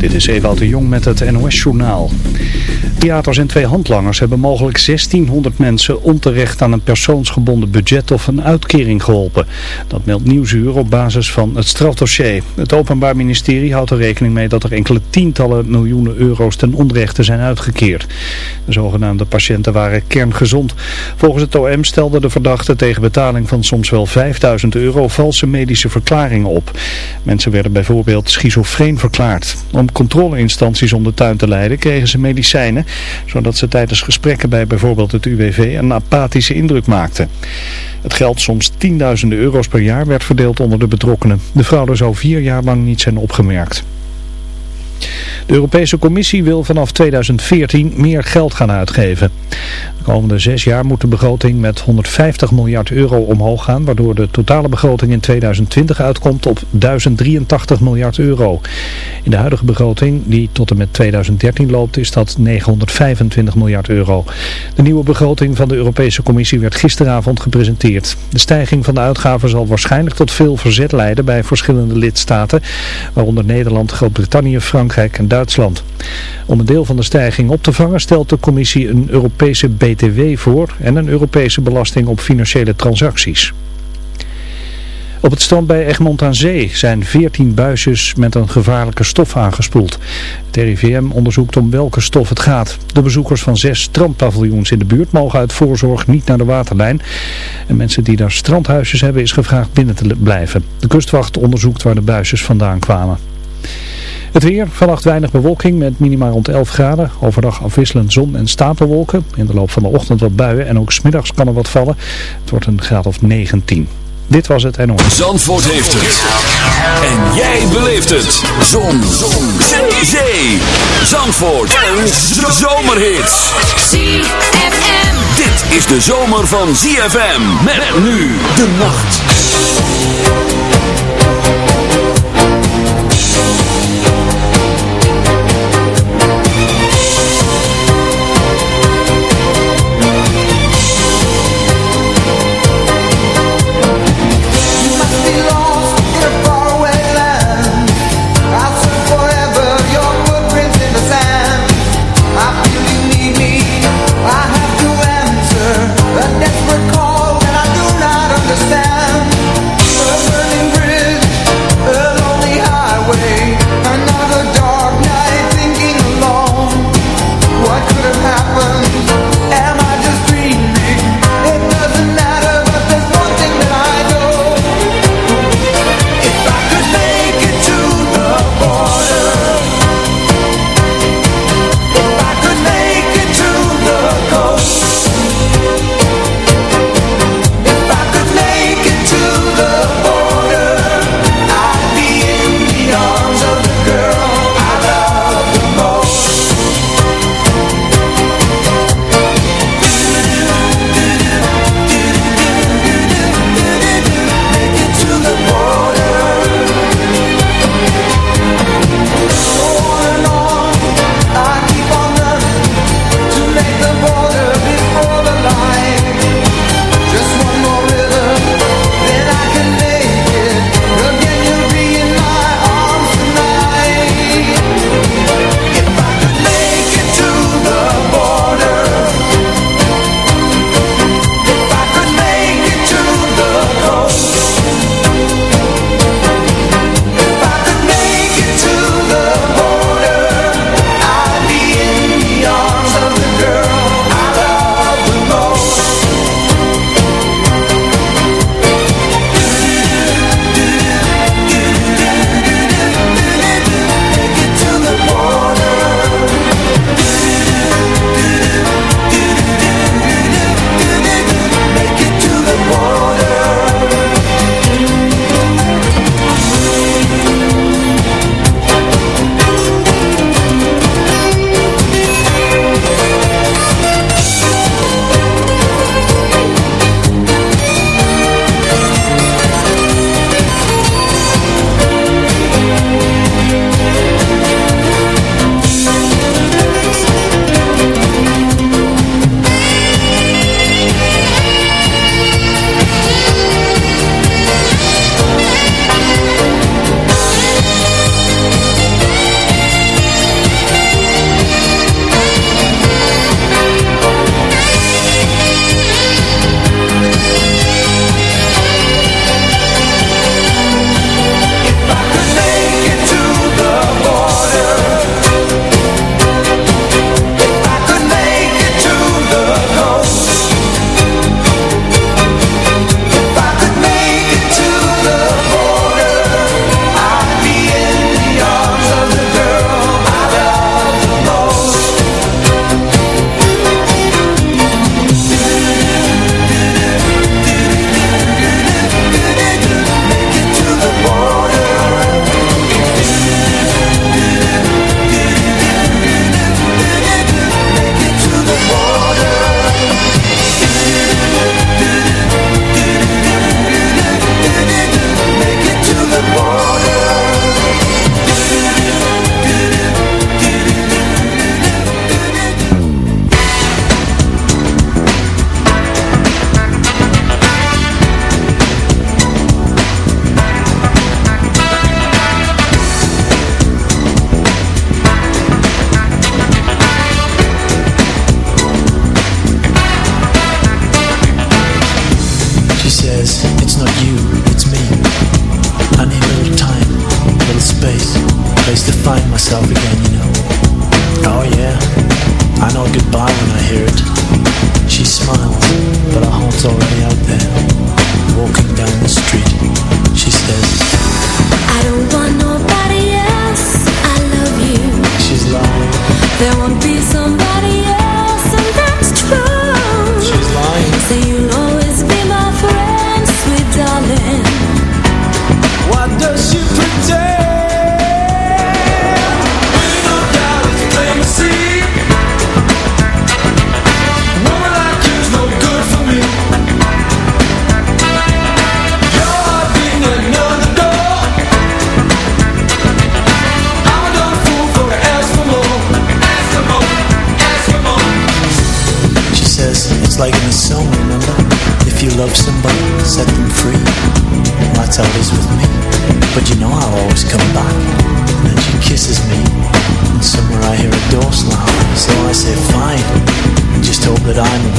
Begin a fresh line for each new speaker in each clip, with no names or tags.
Dit is Ewout de Jong met het NOS-journaal. Theaters en twee handlangers hebben mogelijk 1600 mensen onterecht aan een persoonsgebonden budget of een uitkering geholpen. Dat meldt Nieuwsuur op basis van het strafdossier. Het Openbaar Ministerie houdt er rekening mee dat er enkele tientallen miljoenen euro's ten onrechte zijn uitgekeerd. De zogenaamde patiënten waren kerngezond. Volgens het OM stelde de verdachte tegen betaling van soms wel 5000 euro valse medische verklaringen op. Mensen werden bijvoorbeeld schizofreen verklaard. Controleinstanties om de tuin te leiden kregen ze medicijnen, zodat ze tijdens gesprekken bij bijvoorbeeld het UWV een apathische indruk maakten. Het geld, soms tienduizenden euro's per jaar, werd verdeeld onder de betrokkenen. De fraude zou vier jaar lang niet zijn opgemerkt. De Europese Commissie wil vanaf 2014 meer geld gaan uitgeven. De komende zes jaar moet de begroting met 150 miljard euro omhoog gaan, waardoor de totale begroting in 2020 uitkomt op 1083 miljard euro. In de huidige begroting, die tot en met 2013 loopt, is dat 925 miljard euro. De nieuwe begroting van de Europese Commissie werd gisteravond gepresenteerd. De stijging van de uitgaven zal waarschijnlijk tot veel verzet leiden bij verschillende lidstaten, waaronder Nederland, Groot-Brittannië, Frankrijk Duitsland. Om een deel van de stijging op te vangen stelt de Commissie een Europese BTW voor en een Europese belasting op financiële transacties. Op het strand bij Egmond aan Zee zijn 14 buisjes met een gevaarlijke stof aangespoeld. Het RIVM onderzoekt om welke stof het gaat. De bezoekers van zes strandpaviljoens in de buurt mogen uit voorzorg niet naar de waterlijn. En mensen die daar strandhuisjes hebben is gevraagd binnen te blijven. De kustwacht onderzoekt waar de buisjes vandaan kwamen. Het weer, vannacht weinig bewolking met minimaal rond 11 graden. Overdag afwisselend zon en stapelwolken. In de loop van de ochtend wat buien en ook smiddags kan er wat vallen. Het wordt een graad of 19. Dit was het en
Zandvoort heeft het. En jij beleeft het. Zon. zon. Zee. Zee. Zandvoort. En zomerhits. ZFM. Dit is de zomer van ZFM. Met nu de nacht.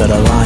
that
I love.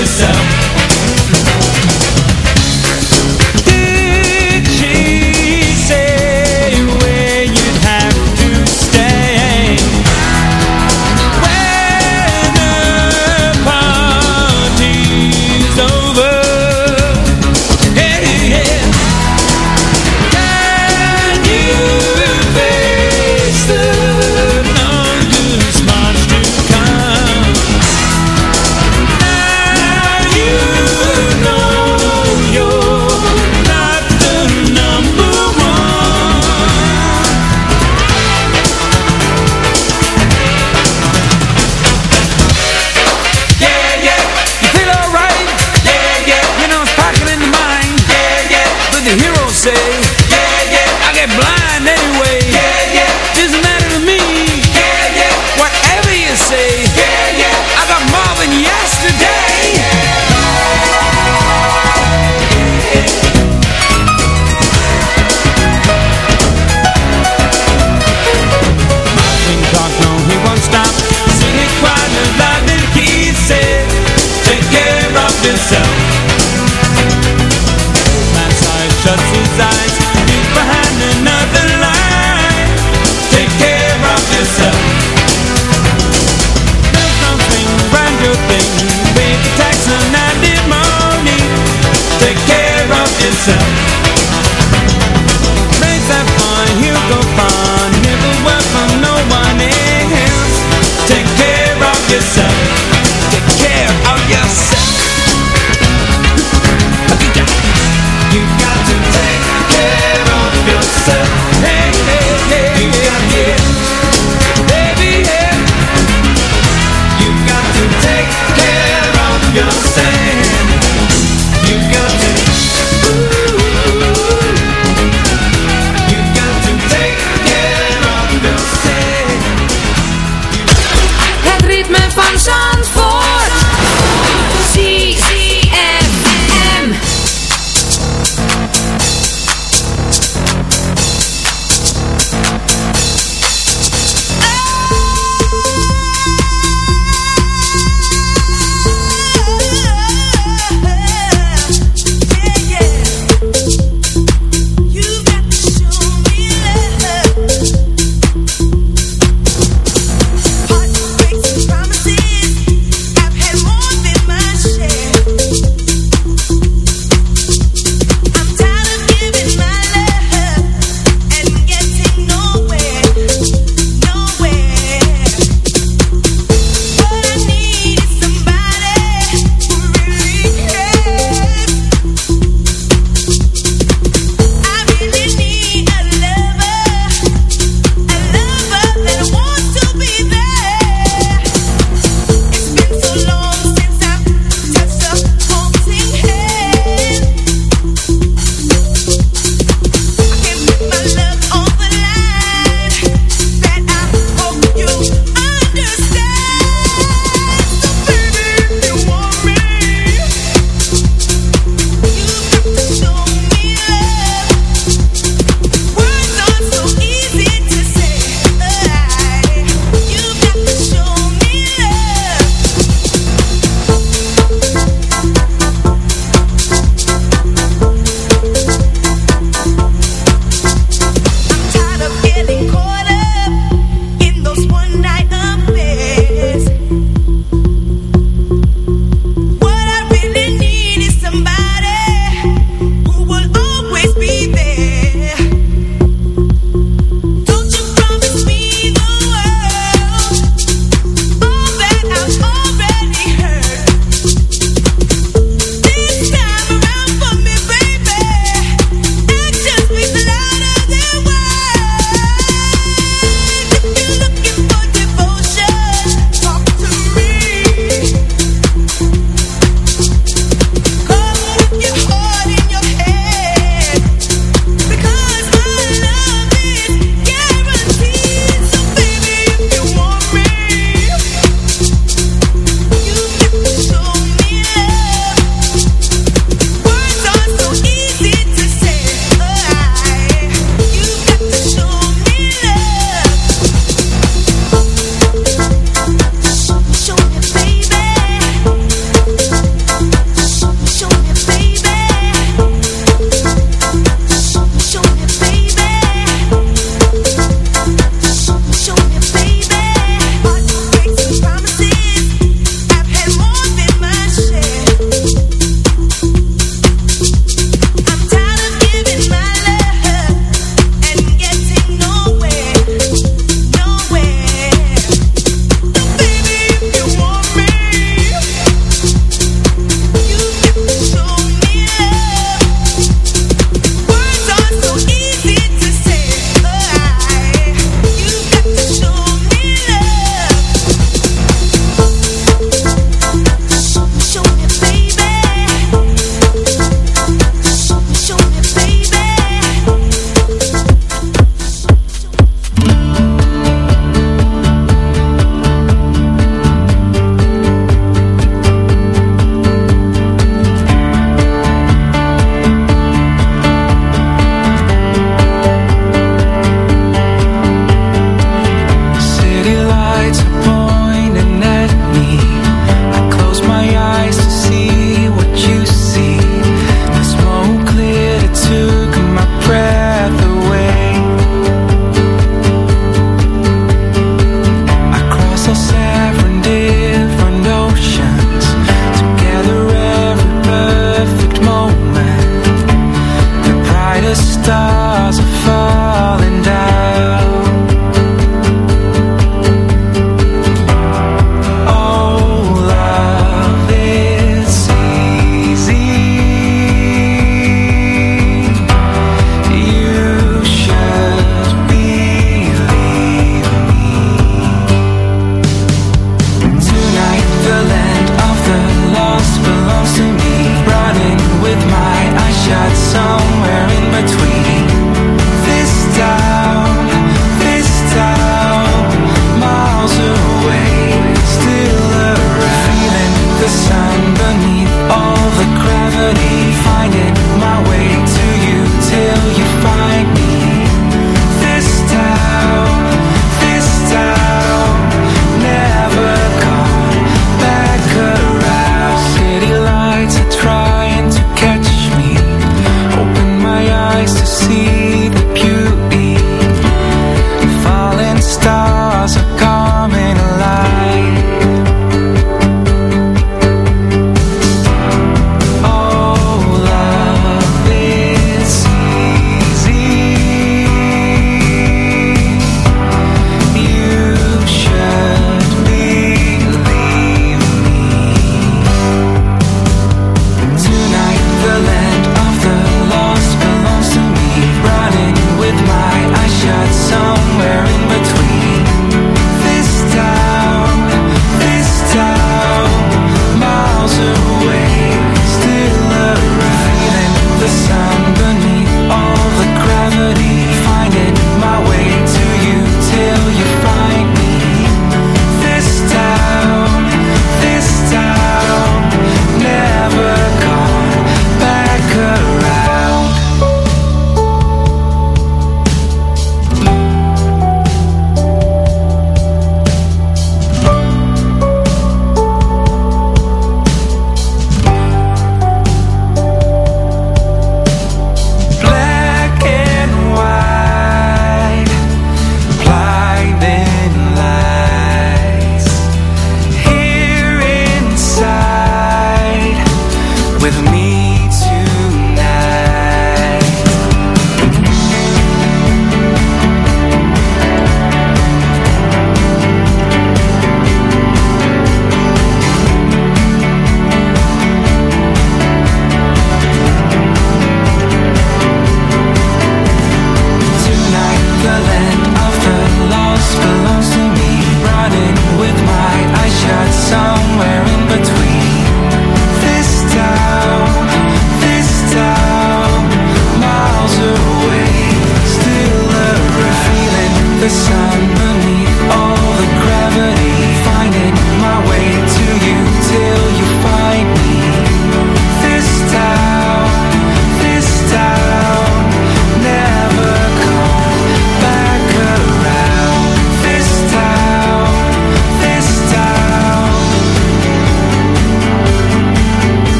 Yourself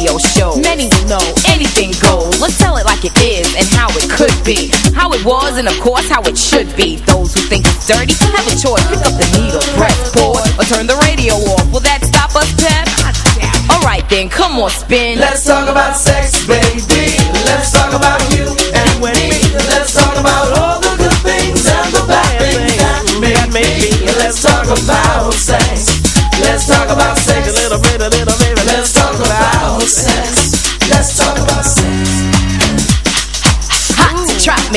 radio shows. Many will know anything goes. Let's tell it like it is and how it could be. How it was and of course how it should be. Those who think it's dirty have a choice. Pick up the needle, press pause, or turn the radio off. Will that stop us, Pep? Alright then, come on, spin.
Let's talk about sex, baby. Let's talk about you and me. Let's talk about all the good things and the bad things that make me. Let's talk about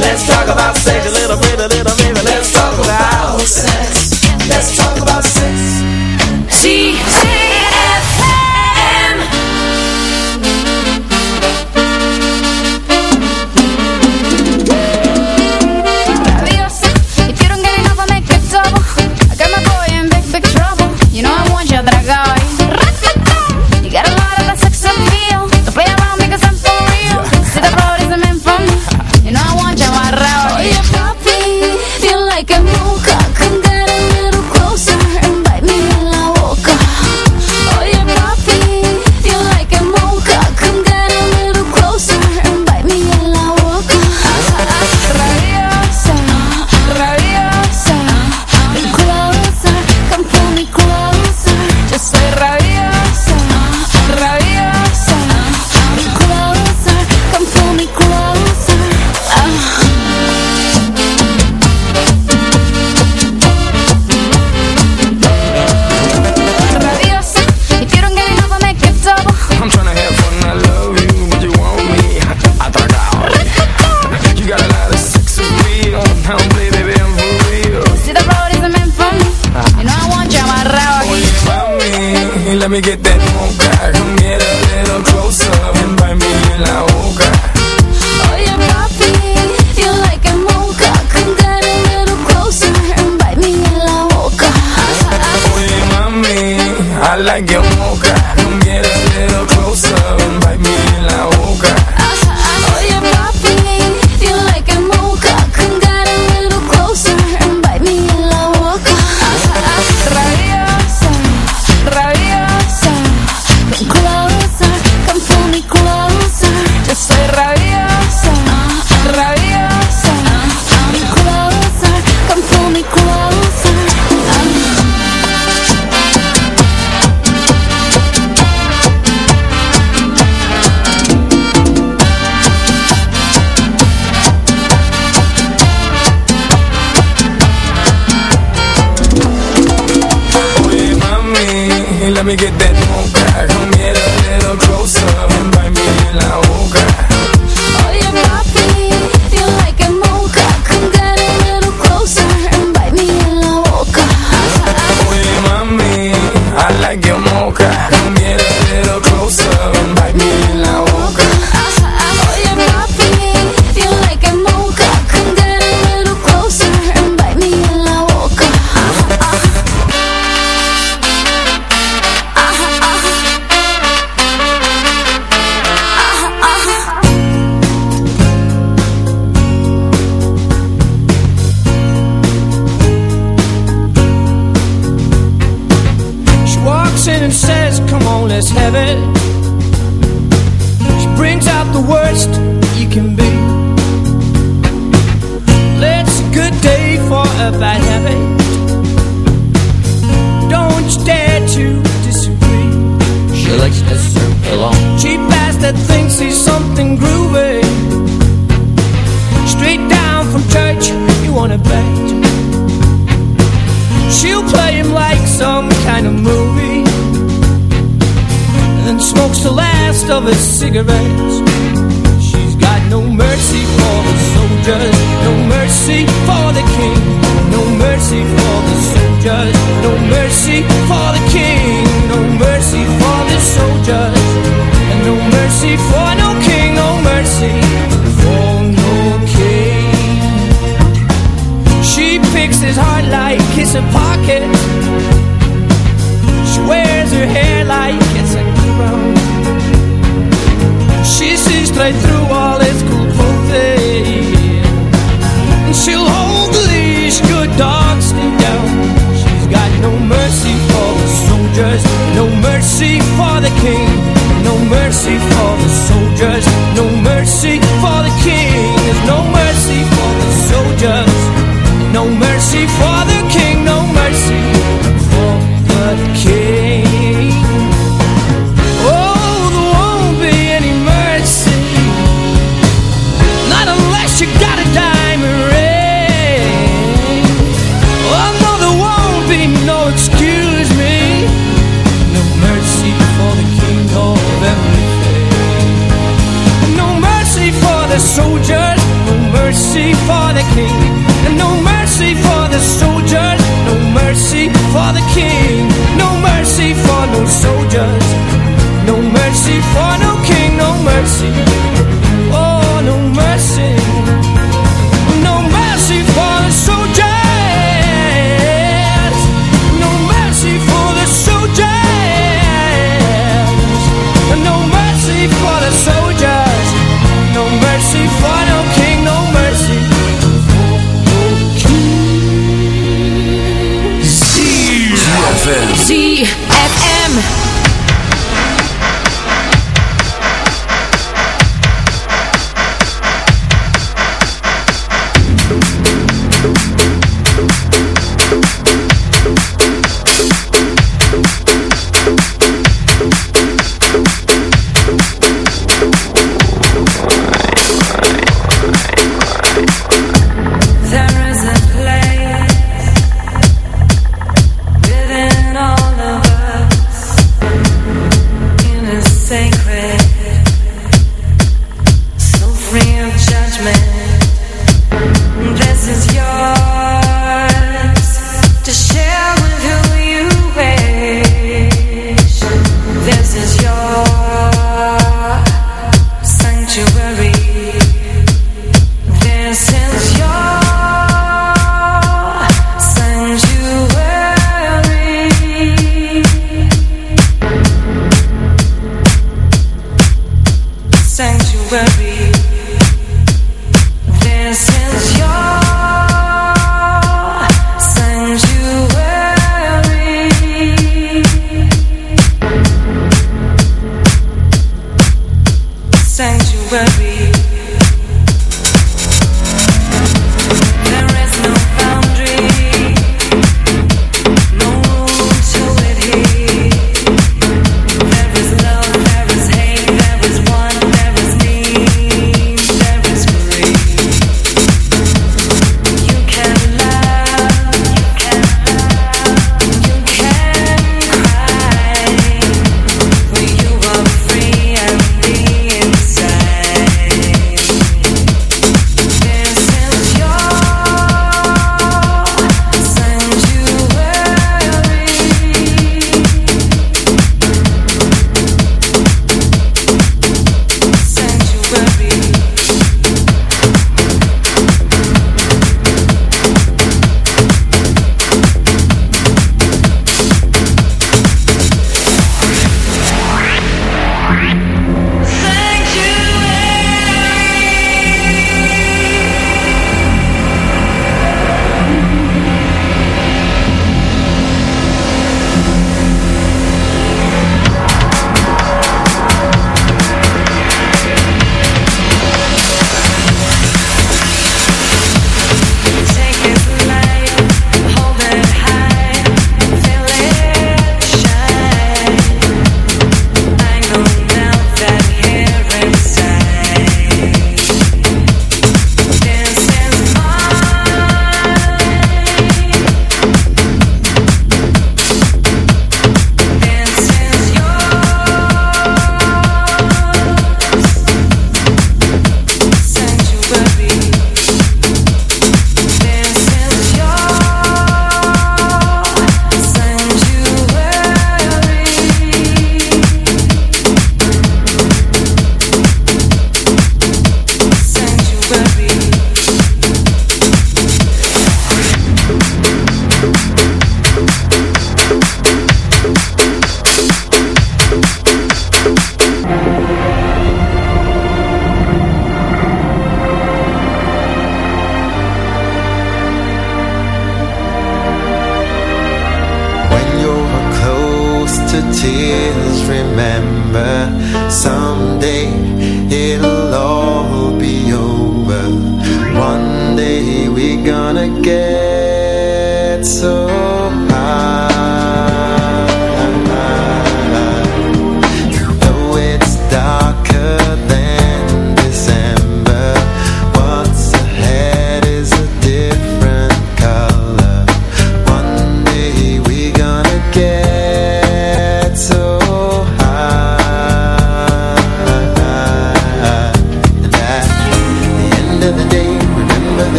Let's talk about sex. A little bit,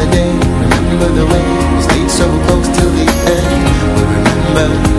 the
day,
remember the way We stayed so close till the end. We remember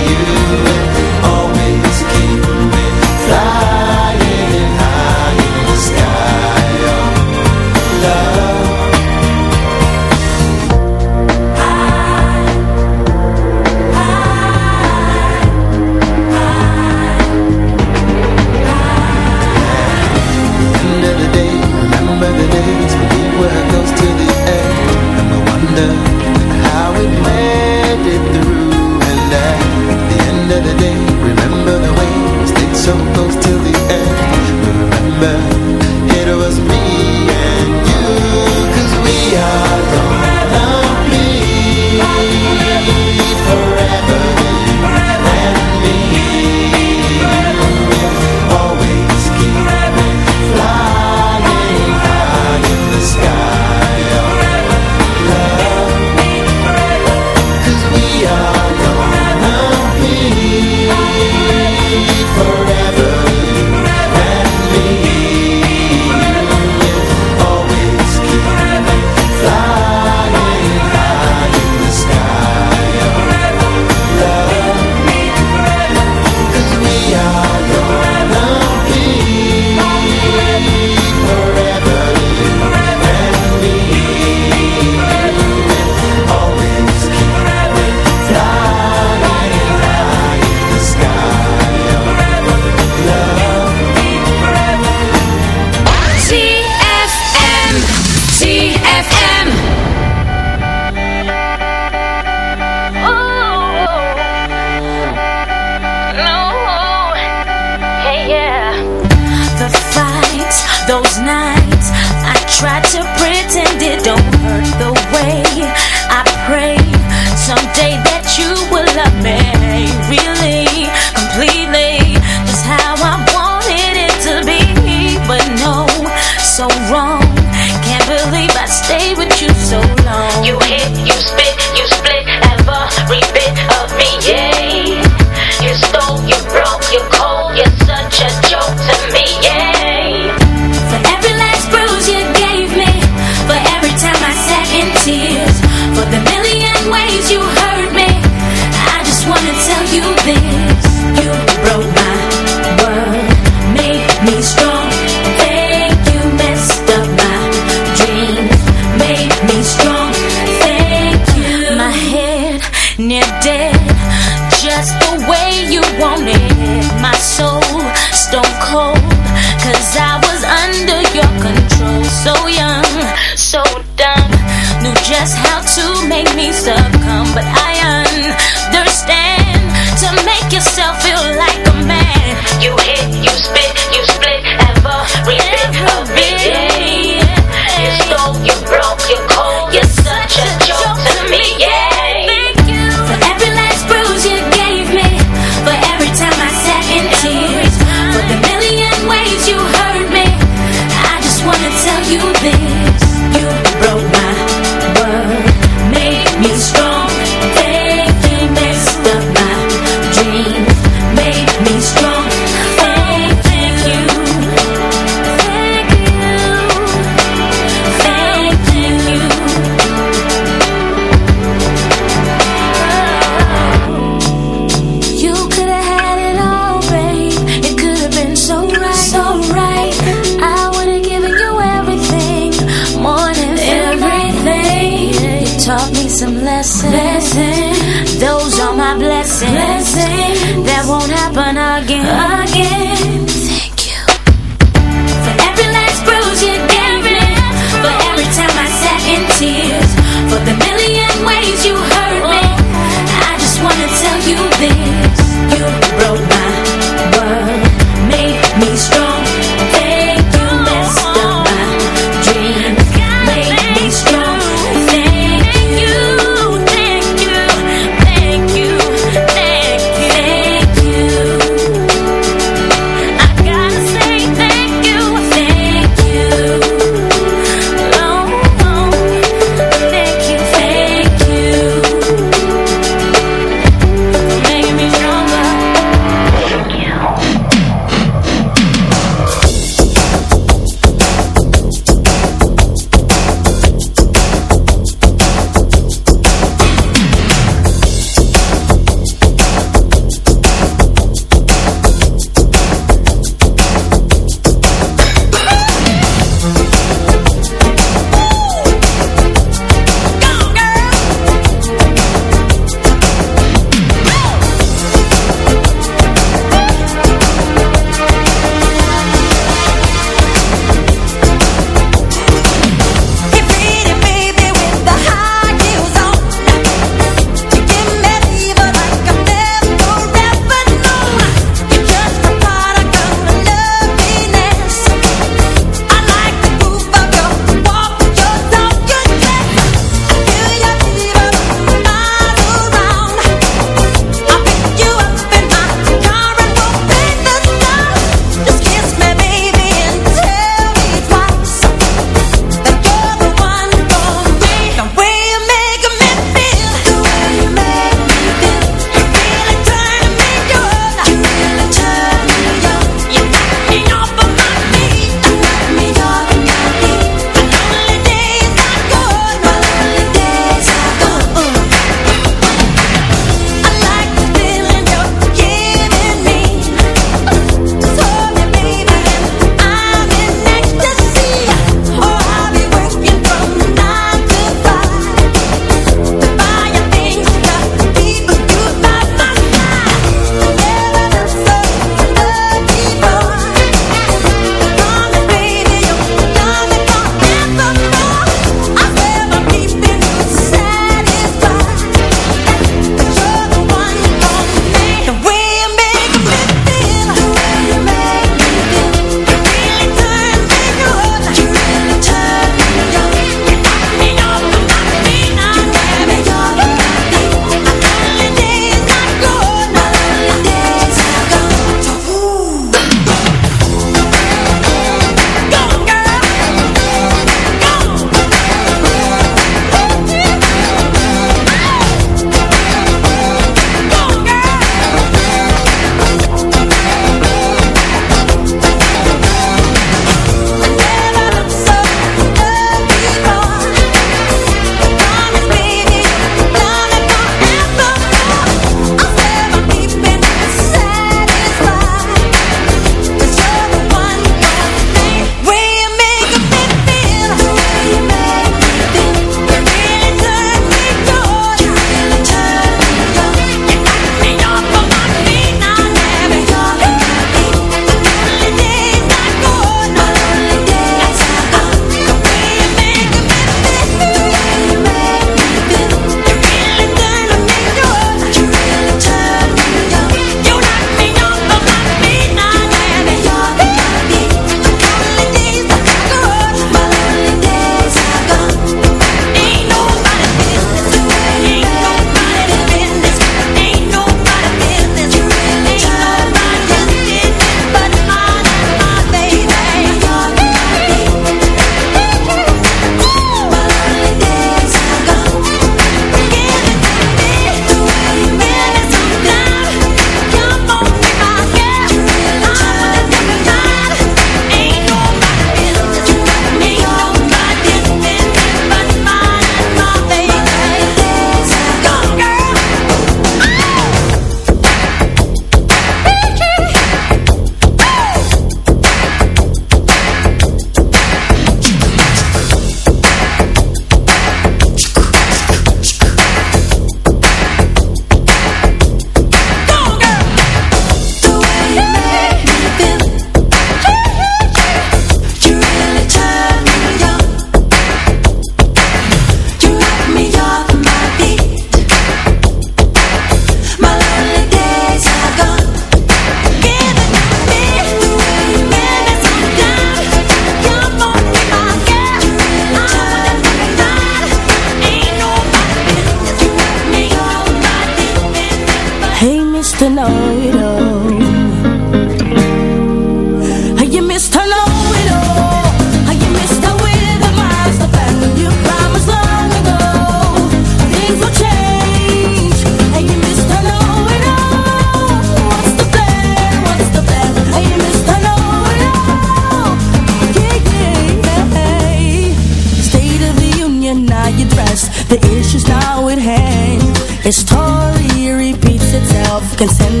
que el celular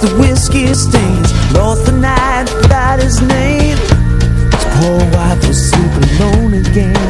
the
whiskey stains. Lost the night without his name. His poor wife was sleeping alone again.